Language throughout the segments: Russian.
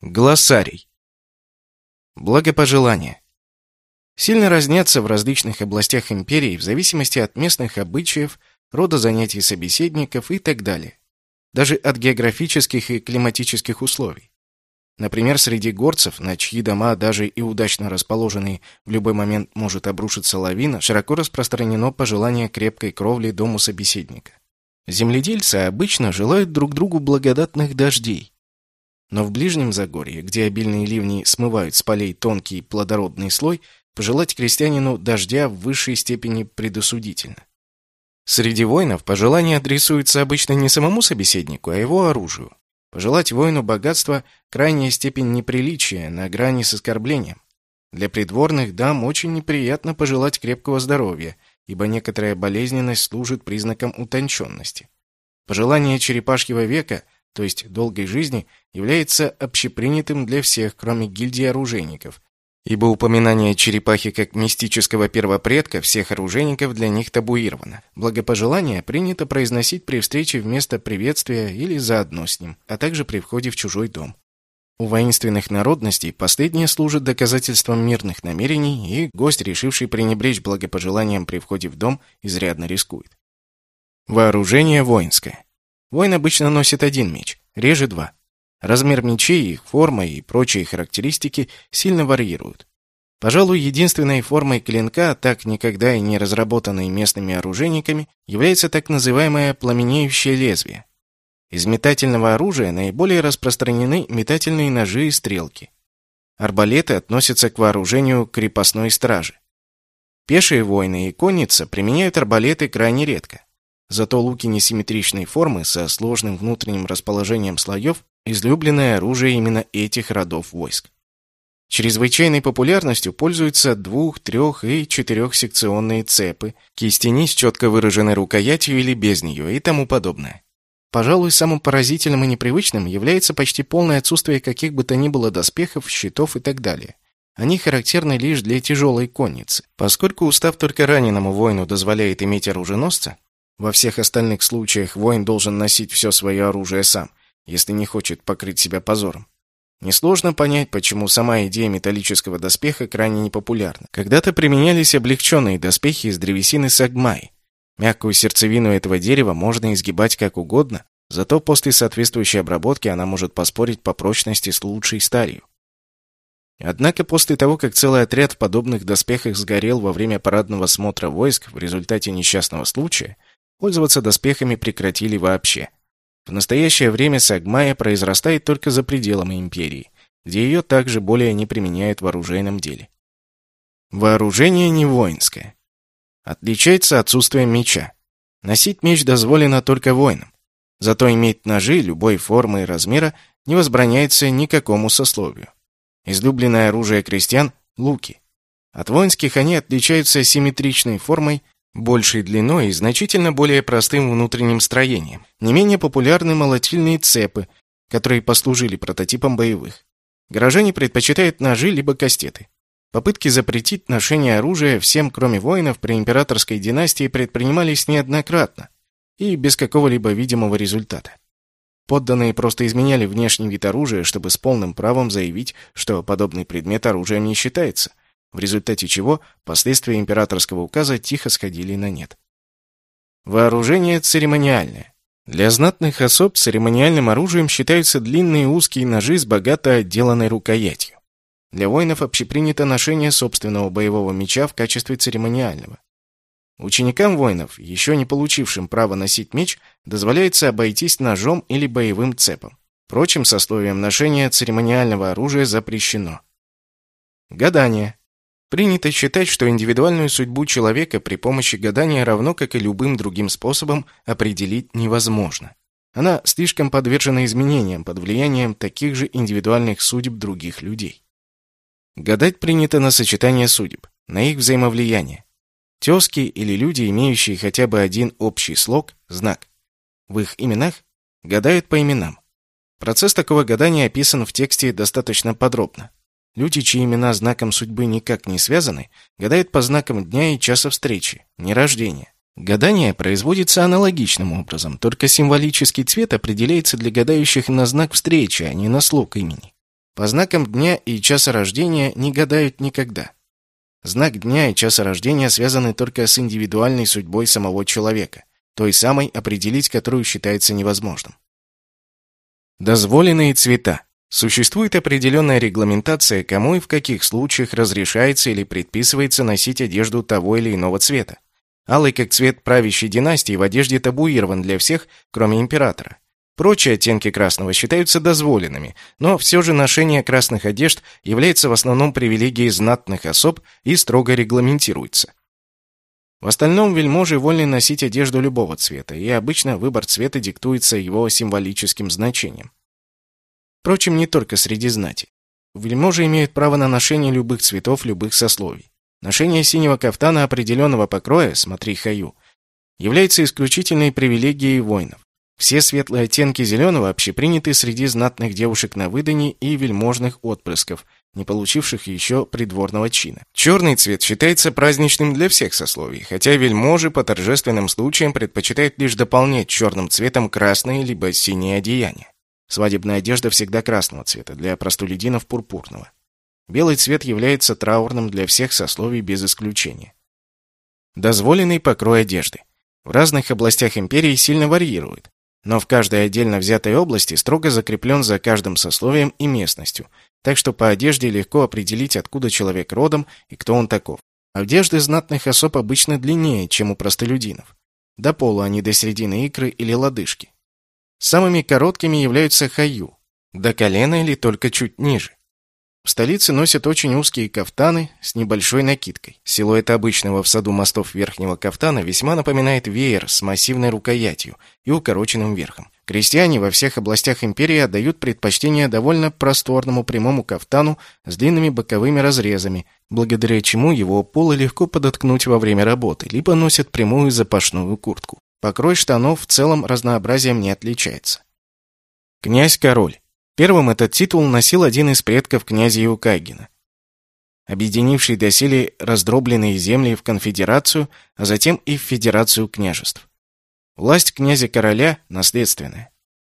Глоссарий. Благопожелания. Сильно разнятся в различных областях империи в зависимости от местных обычаев, рода занятий собеседников и так далее. Даже от географических и климатических условий. Например, среди горцев, на чьи дома даже и удачно расположенные в любой момент может обрушиться лавина, широко распространено пожелание крепкой кровли дому собеседника. Земледельцы обычно желают друг другу благодатных дождей. Но в ближнем Загорье, где обильные ливни смывают с полей тонкий плодородный слой, пожелать крестьянину дождя в высшей степени предосудительно. Среди воинов пожелание адресуется обычно не самому собеседнику, а его оружию. Пожелать воину богатства – крайняя степень неприличия, на грани с оскорблением. Для придворных дам очень неприятно пожелать крепкого здоровья, ибо некоторая болезненность служит признаком утонченности. Пожелание черепашьего века, то есть долгой жизни, является общепринятым для всех, кроме гильдии оружейников, ибо упоминание черепахи как мистического первопредка всех оружейников для них табуировано. Благопожелание принято произносить при встрече вместо приветствия или заодно с ним, а также при входе в чужой дом. У воинственных народностей последнее служит доказательством мирных намерений, и гость, решивший пренебречь благопожеланием при входе в дом, изрядно рискует. Вооружение воинское. Воин обычно носит один меч, реже два. Размер мечей, их форма и прочие характеристики сильно варьируют. Пожалуй, единственной формой клинка, так никогда и не разработанной местными оружейниками, является так называемое пламенеющее лезвие. Из метательного оружия наиболее распространены метательные ножи и стрелки. Арбалеты относятся к вооружению крепостной стражи. Пешие воины и конница применяют арбалеты крайне редко. Зато луки несимметричной формы со сложным внутренним расположением слоев излюбленное оружие именно этих родов войск. Чрезвычайной популярностью пользуются двух-, трех- и четырехсекционные цепы, кистени с четко выраженной рукоятью или без нее и тому подобное. Пожалуй, самым поразительным и непривычным является почти полное отсутствие каких бы то ни было доспехов, щитов и так далее. Они характерны лишь для тяжелой конницы. Поскольку устав только раненому воину дозволяет иметь оруженосца, во всех остальных случаях воин должен носить все свое оружие сам, если не хочет покрыть себя позором. Несложно понять, почему сама идея металлического доспеха крайне непопулярна. Когда-то применялись облегченные доспехи из древесины сагмай. Мягкую сердцевину этого дерева можно изгибать как угодно, зато после соответствующей обработки она может поспорить по прочности с лучшей сталью. Однако после того, как целый отряд в подобных доспехах сгорел во время парадного смотра войск в результате несчастного случая, пользоваться доспехами прекратили вообще – в настоящее время сагмая произрастает только за пределами империи, где ее также более не применяют в оружейном деле. Вооружение не воинское. Отличается отсутствием меча. Носить меч дозволено только воинам. Зато иметь ножи любой формы и размера не возбраняется никакому сословию. Излюбленное оружие крестьян – луки. От воинских они отличаются симметричной формой большей длиной и значительно более простым внутренним строением. Не менее популярны молотильные цепы, которые послужили прототипом боевых. Горожане предпочитают ножи либо кастеты. Попытки запретить ношение оружия всем, кроме воинов, при императорской династии предпринимались неоднократно и без какого-либо видимого результата. Подданные просто изменяли внешний вид оружия, чтобы с полным правом заявить, что подобный предмет оружием не считается – в результате чего последствия императорского указа тихо сходили на нет. Вооружение церемониальное. Для знатных особ церемониальным оружием считаются длинные узкие ножи с богато отделанной рукоятью. Для воинов общепринято ношение собственного боевого меча в качестве церемониального. Ученикам воинов, еще не получившим право носить меч, дозволяется обойтись ножом или боевым цепом. Прочим сословием ношения церемониального оружия запрещено. Гадание. Принято считать, что индивидуальную судьбу человека при помощи гадания равно как и любым другим способом определить невозможно. Она слишком подвержена изменениям под влиянием таких же индивидуальных судеб других людей. Гадать принято на сочетание судеб, на их взаимовлияние. Тезки или люди, имеющие хотя бы один общий слог, знак. В их именах гадают по именам. Процесс такого гадания описан в тексте достаточно подробно. Люди, чьи имена знаком судьбы никак не связаны, гадают по знакам дня и часа встречи, не рождения. Гадание производится аналогичным образом, только символический цвет определяется для гадающих на знак встречи, а не на слог имени. По знакам дня и часа рождения не гадают никогда. Знак дня и часа рождения связаны только с индивидуальной судьбой самого человека, той самой, определить которую считается невозможным. Дозволенные цвета. Существует определенная регламентация, кому и в каких случаях разрешается или предписывается носить одежду того или иного цвета. Алый, как цвет правящей династии, в одежде табуирован для всех, кроме императора. Прочие оттенки красного считаются дозволенными, но все же ношение красных одежд является в основном привилегией знатных особ и строго регламентируется. В остальном вельможи вольны носить одежду любого цвета, и обычно выбор цвета диктуется его символическим значением. Впрочем, не только среди знати. Вельможи имеют право на ношение любых цветов любых сословий. Ношение синего кафтана определенного покроя, смотри хаю, является исключительной привилегией воинов. Все светлые оттенки зеленого общеприняты среди знатных девушек на выдании и вельможных отпрысков, не получивших еще придворного чина. Черный цвет считается праздничным для всех сословий, хотя вельможи по торжественным случаям предпочитают лишь дополнять черным цветом красные либо синие одеяния. Свадебная одежда всегда красного цвета, для простолюдинов пурпурного. Белый цвет является траурным для всех сословий без исключения. Дозволенный покрой одежды. В разных областях империи сильно варьирует но в каждой отдельно взятой области строго закреплен за каждым сословием и местностью, так что по одежде легко определить, откуда человек родом и кто он таков. Одежды знатных особ обычно длиннее, чем у простолюдинов. До пола они до середины икры или лодыжки. Самыми короткими являются хаю, до колена или только чуть ниже. В столице носят очень узкие кафтаны с небольшой накидкой. Силуэт обычного в саду мостов верхнего кафтана весьма напоминает веер с массивной рукоятью и укороченным верхом. Крестьяне во всех областях империи отдают предпочтение довольно просторному прямому кафтану с длинными боковыми разрезами, благодаря чему его полы легко подоткнуть во время работы, либо носят прямую запашную куртку. Покрой штанов в целом разнообразием не отличается. Князь-король. Первым этот титул носил один из предков князя Юкагина, объединивший доселе раздробленные земли в конфедерацию, а затем и в федерацию княжеств. Власть князя-короля наследственная.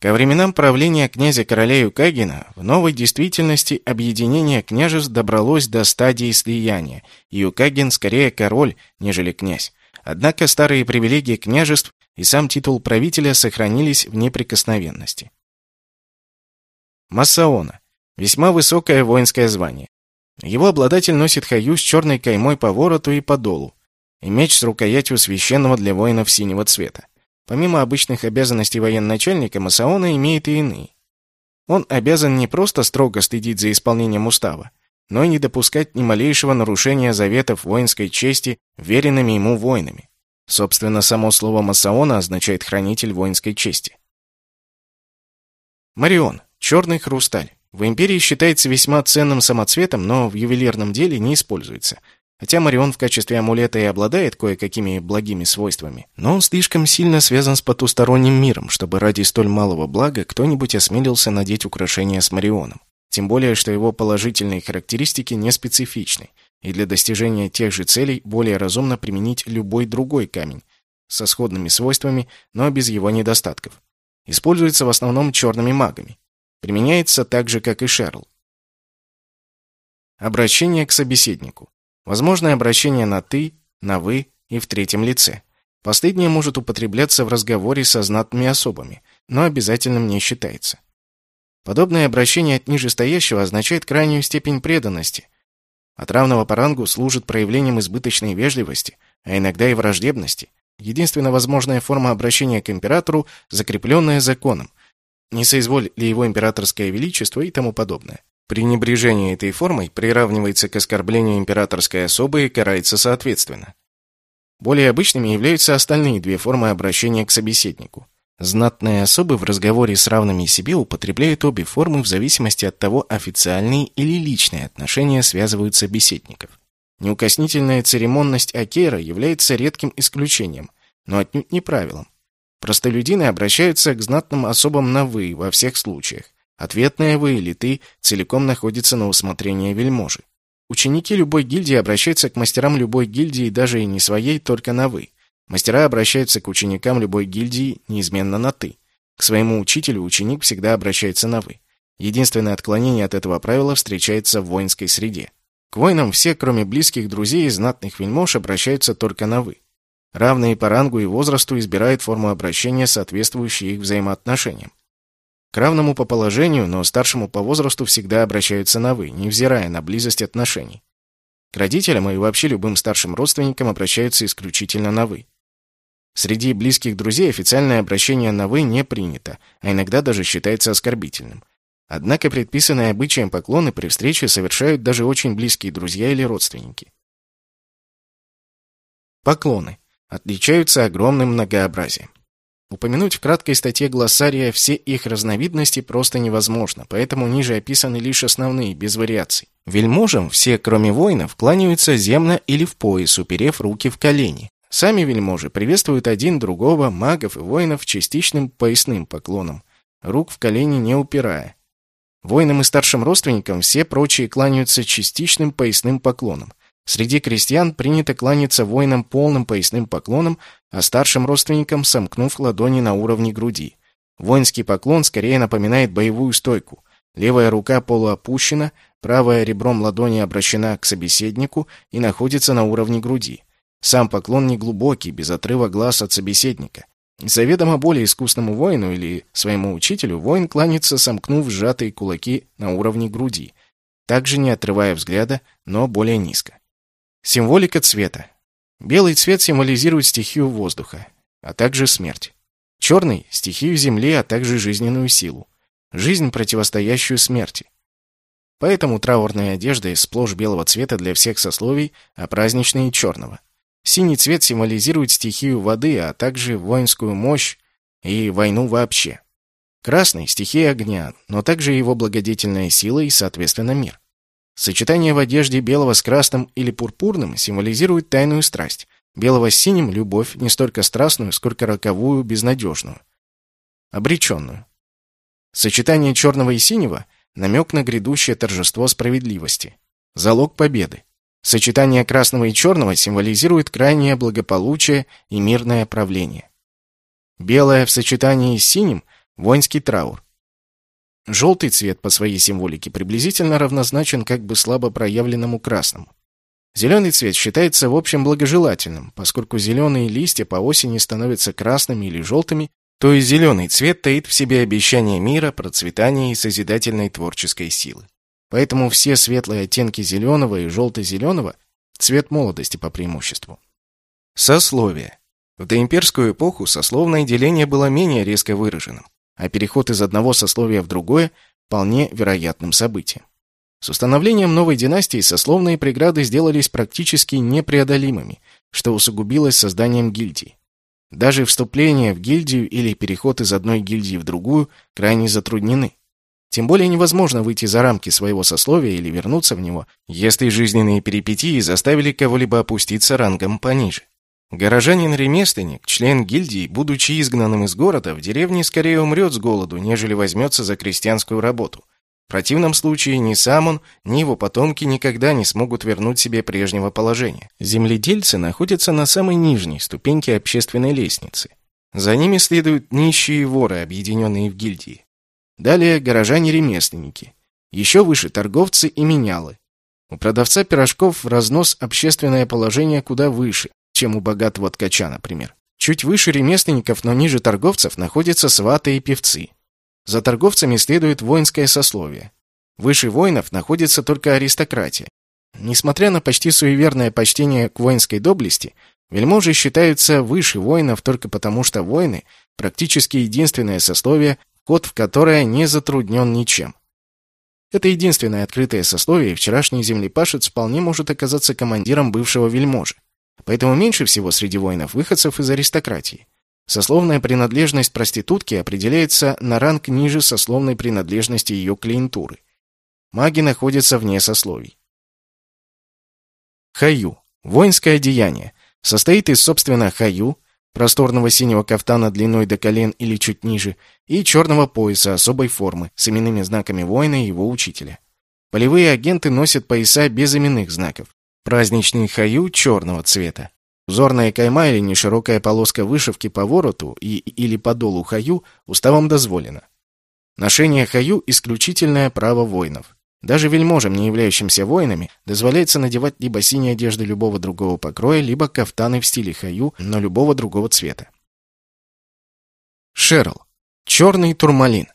Ко временам правления князя-короля Юкагина в новой действительности объединение княжеств добралось до стадии слияния, и Юкагин скорее король, нежели князь. Однако старые привилегии княжеств и сам титул правителя сохранились в неприкосновенности. Массаона. Весьма высокое воинское звание. Его обладатель носит хаю с черной каймой по вороту и по долу, и меч с рукоятью священного для воинов синего цвета. Помимо обычных обязанностей военачальника, Масаона имеет и иные. Он обязан не просто строго следить за исполнением устава, но и не допускать ни малейшего нарушения заветов воинской чести веренными ему воинами. Собственно, само слово Масаона означает «хранитель воинской чести». Марион. Черный хрусталь. В империи считается весьма ценным самоцветом, но в ювелирном деле не используется. Хотя Марион в качестве амулета и обладает кое-какими благими свойствами, но он слишком сильно связан с потусторонним миром, чтобы ради столь малого блага кто-нибудь осмелился надеть украшение с Марионом. Тем более, что его положительные характеристики не специфичны, и для достижения тех же целей более разумно применить любой другой камень со сходными свойствами, но без его недостатков. Используется в основном черными магами. Применяется так же, как и Шерл. Обращение к собеседнику. Возможное обращение на «ты», на «вы» и в третьем лице. Последнее может употребляться в разговоре со знатными особами, но обязательным не считается. Подобное обращение от нижестоящего означает крайнюю степень преданности. От равного по рангу служит проявлением избыточной вежливости, а иногда и враждебности. Единственно возможная форма обращения к императору, закрепленная законом, не соизволь ли его императорское величество и тому подобное. Пренебрежение этой формой приравнивается к оскорблению императорской особы и карается соответственно. Более обычными являются остальные две формы обращения к собеседнику. Знатные особы в разговоре с равными себе употребляют обе формы в зависимости от того, официальные или личные отношения связывают собеседников. Неукоснительная церемонность Акера является редким исключением, но отнюдь не правилом. Простолюдины обращаются к знатным особам на «вы» во всех случаях. Ответное «вы» или «ты» целиком находится на усмотрение вельможи. Ученики любой гильдии обращаются к мастерам любой гильдии, даже и не своей, только на «вы». Мастера обращаются к ученикам любой гильдии неизменно на «ты». К своему учителю ученик всегда обращается на «вы». Единственное отклонение от этого правила встречается в воинской среде. К воинам все, кроме близких друзей и знатных вельмож, обращаются только на «вы». Равные по рангу и возрасту избирают форму обращения, соответствующую их взаимоотношениям. К равному по положению, но старшему по возрасту всегда обращаются на «вы», невзирая на близость отношений. К родителям и вообще любым старшим родственникам обращаются исключительно на «вы». Среди близких друзей официальное обращение на «вы» не принято, а иногда даже считается оскорбительным. Однако предписанные обычаем поклоны при встрече совершают даже очень близкие друзья или родственники. Поклоны отличаются огромным многообразием. Упомянуть в краткой статье глоссария все их разновидности просто невозможно, поэтому ниже описаны лишь основные, без вариаций. Вельможам все, кроме воинов, кланяются земно или в пояс, уперев руки в колени. Сами вельможи приветствуют один другого, магов и воинов, частичным поясным поклоном, рук в колени не упирая. Воинам и старшим родственникам все прочие кланяются частичным поясным поклоном. Среди крестьян принято кланяться воинам полным поясным поклоном, а старшим родственникам сомкнув ладони на уровне груди. Воинский поклон скорее напоминает боевую стойку. Левая рука полуопущена, правая ребром ладони обращена к собеседнику и находится на уровне груди. Сам поклон неглубокий, без отрыва глаз от собеседника. Заведомо более искусному воину или своему учителю воин кланяется, сомкнув сжатые кулаки на уровне груди, также не отрывая взгляда, но более низко. Символика цвета. Белый цвет символизирует стихию воздуха, а также смерть. Черный – стихию земли, а также жизненную силу. Жизнь, противостоящую смерти. Поэтому траурные одежды сплошь белого цвета для всех сословий, а праздничные – черного. Синий цвет символизирует стихию воды, а также воинскую мощь и войну вообще. Красный – стихия огня, но также его благодетельная сила и, соответственно, мир. Сочетание в одежде белого с красным или пурпурным символизирует тайную страсть, белого с синим – любовь, не столько страстную, сколько роковую, безнадежную. Обреченную. Сочетание черного и синего – намек на грядущее торжество справедливости. Залог победы. Сочетание красного и черного символизирует крайнее благополучие и мирное правление. Белое в сочетании с синим – воинский траур. Желтый цвет по своей символике приблизительно равнозначен как бы слабо проявленному красному. Зеленый цвет считается в общем благожелательным, поскольку зеленые листья по осени становятся красными или желтыми, то есть зеленый цвет таит в себе обещание мира, процветания и созидательной творческой силы. Поэтому все светлые оттенки зеленого и желто-зеленого – цвет молодости по преимуществу. Сословие. В доимперскую эпоху сословное деление было менее резко выраженным а переход из одного сословия в другое – вполне вероятным событием. С установлением новой династии сословные преграды сделались практически непреодолимыми, что усугубилось созданием гильдий. Даже вступление в гильдию или переход из одной гильдии в другую крайне затруднены. Тем более невозможно выйти за рамки своего сословия или вернуться в него, если жизненные перипетии заставили кого-либо опуститься рангом пониже. Горожанин-ремесленник, член гильдии, будучи изгнанным из города, в деревне скорее умрет с голоду, нежели возьмется за крестьянскую работу. В противном случае ни сам он, ни его потомки никогда не смогут вернуть себе прежнего положения. Земледельцы находятся на самой нижней ступеньке общественной лестницы. За ними следуют нищие и воры, объединенные в гильдии. Далее горожане-ремесленники. Еще выше торговцы и менялы. У продавца пирожков в разнос общественное положение куда выше, чем у богатого ткача, например. Чуть выше ремесленников, но ниже торговцев находятся сваты и певцы. За торговцами следует воинское сословие. Выше воинов находится только аристократия. Несмотря на почти суеверное почтение к воинской доблести, вельможи считаются выше воинов только потому, что воины – практически единственное сословие, вход в которое не затруднен ничем. Это единственное открытое сословие, и вчерашний землепашец вполне может оказаться командиром бывшего вельможи. Поэтому меньше всего среди воинов выходцев из аристократии. Сословная принадлежность проститутки определяется на ранг ниже сословной принадлежности ее клиентуры. Маги находятся вне сословий. Хаю. Воинское одеяние. Состоит из, собственно, хаю, просторного синего кафтана длиной до колен или чуть ниже, и черного пояса особой формы с именными знаками воина и его учителя. Полевые агенты носят пояса без именных знаков. Праздничный хаю черного цвета. Узорная кайма или неширокая полоска вышивки по вороту и или по долу хаю уставом дозволено. Ношение хаю – исключительное право воинов. Даже вельможам, не являющимся воинами, дозволяется надевать либо синие одежды любого другого покроя, либо кафтаны в стиле хаю, но любого другого цвета. Шерл. Черный турмалин.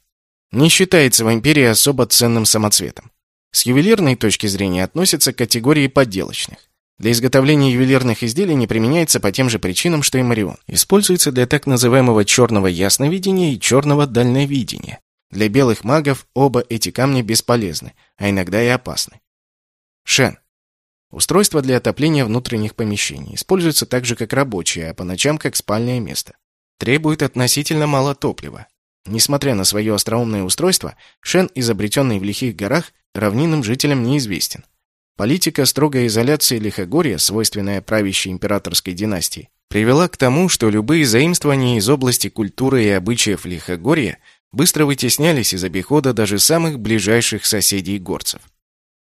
Не считается в империи особо ценным самоцветом. С ювелирной точки зрения относится к категории подделочных. Для изготовления ювелирных изделий не применяется по тем же причинам, что и марион. Используется для так называемого черного ясновидения и черного дальновидения. Для белых магов оба эти камни бесполезны, а иногда и опасны. Шен. Устройство для отопления внутренних помещений. Используется так же, как рабочее, а по ночам как спальное место. Требует относительно мало топлива. Несмотря на свое остроумное устройство, Шен, изобретенный в лихих горах, равнинным жителям неизвестен. Политика строгой изоляции лихогорья, свойственная правящей императорской династии, привела к тому, что любые заимствования из области культуры и обычаев лихогорья быстро вытеснялись из обихода даже самых ближайших соседей горцев.